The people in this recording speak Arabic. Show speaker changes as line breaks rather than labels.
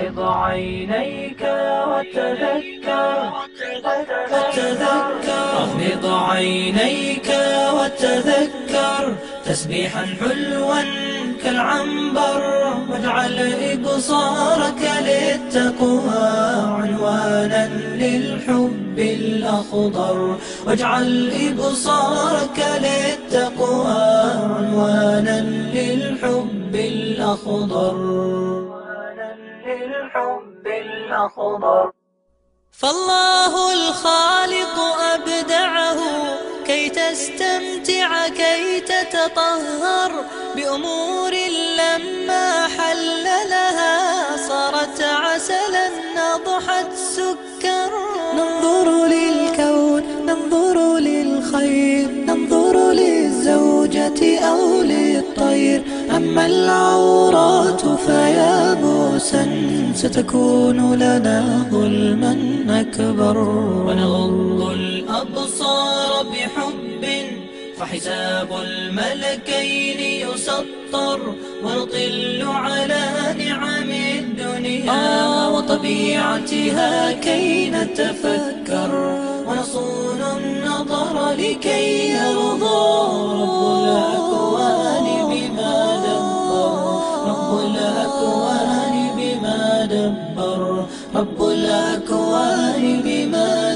أغمض عينيك وتذكر. أغمض عينيك وتذكر. تسبيحا حلوا كالعنبر. واجعل إبصارك للتقوى. عنوانا للحب الأخضر. واجعل إبصارك للتقوى. عنوانا للحب الأخضر. للحب الأخضر.
فالله الخالق أبدعه كي تستمتع كي تتطهر. بأمور لما حل لها صارت عسلا نضحت سكر.
ننظر للكون ننظر للخير. ننظر للزوجة أو للطير. أما العورات موسى ستكون لنا ظلما أكبر.
ونغض الأبصار بحب فحساب الملكين يسطر. ونطل على نعم الدنيا وطبيعتها كي نتفكر. ونصون النظر لكي يرضى رب الأكوان بما دبر. رب الأكوان بما دبر رب الأكوان بما